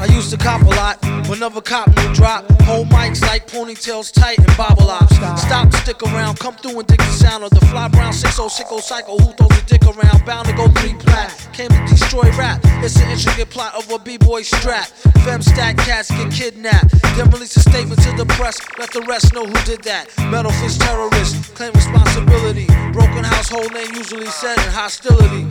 I used to cop a lot, but never cop no drop. Hold mics like ponytails tight and bobble ops. Stop, stick around, come through and dig the sound of the fly brown 60 psycho who throws a dick around. Bound to go three plat. Came to destroy rap. It's an intricate plot of a b-boy strap. Fem stack cats get kidnapped. Then release a statement to the press. Let the rest know who did that. Metal fist terrorist, claim responsibility. Broken household name usually said in hostility.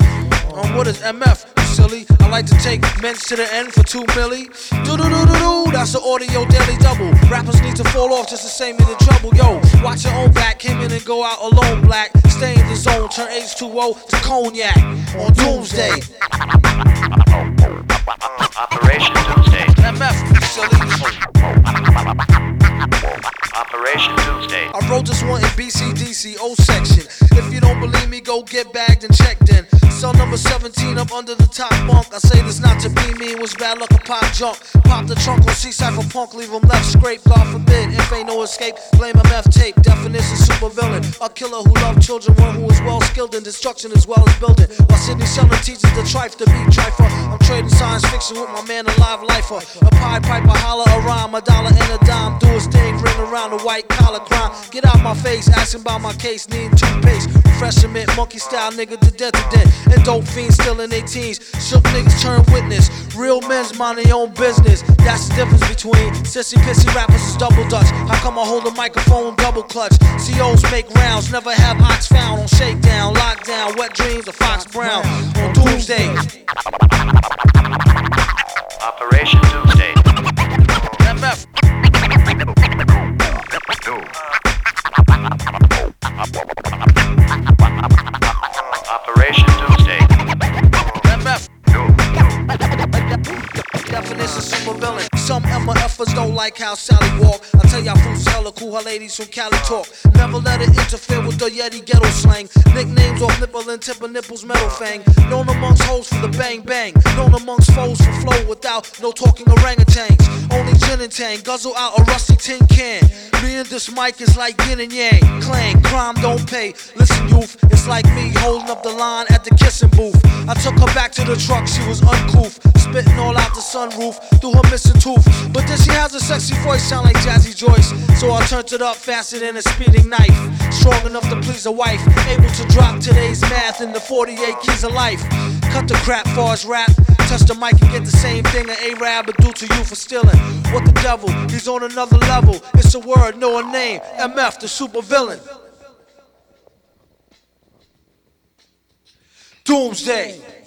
Um, what is MF? You silly. I like to take men's to the end for two milli. Do do do do do. That's the audio daily double. Rappers need to fall off just to save me the trouble. Yo, watch your own back. Came in and go out alone. Black. Stay in the zone. Turn H2O to cognac on Doomsday. Operation Doomsday. MF, you silly. Operation Doomsday. I wrote this one in BCDC O section. If you don't believe me, go get bagged and checked in. Cell number 17 up under the top bunk. I say this not to be mean, was bad luck a pop junk. Pop the trunk on for punk, leave him left scrape. God forbid, if ain't no escape, blame MF tape. Definition super villain. A killer who loved children, one who is well skilled in destruction as well as building. While Sidney Sheldon teaches the trife to be trifer. I'm trading science fiction with my man, a live lifer. A pie piper, holler a rhyme, a dollar and a dime. Do a thing, ring around the white collar crime. Get out my face, asking about my case, need toothpaste. Refreshment, monkey style nigga to death. And dope fiends still in their teens. Shook niggas turn witness. Real men's mind their own business. That's the difference between sissy pissy rappers is double dutch. How come I hold a microphone double clutch? COs make rounds, never have ox found on shakedown, lockdown, wet dreams of Fox Brown on Doomsday. Some don't like how Sally walk. I tell y'all fools hella cool, her ladies from Cali talk. Never let it interfere with the Yeti ghetto slang. Nicknames off nipple and tip of nipples, metal fang. Known amongst hoes for the bang bang. Known amongst foes for flow without no talking orangutans. Only gin and tang, guzzle out a rusty tin can. Me and this mic is like yin and yang. Clang, crime don't pay. Listen, youth, it's like me holding up the line at the kissing booth. I took her back to the truck, she was uncouth. Spitting all out the sunroof through her missing tooth. But then she has a sexy voice, sound like Jazzy Joyce. So I turned it up faster than a speeding knife. Strong enough to please a wife. Able to drop today's math in the 48 keys of life. Cut the crap for his rap. Touch the mic and get the same thing an A-Rab would do to you for stealing. What the devil? He's on another level. It's a word, no a name. MF, the super villain. Doomsday.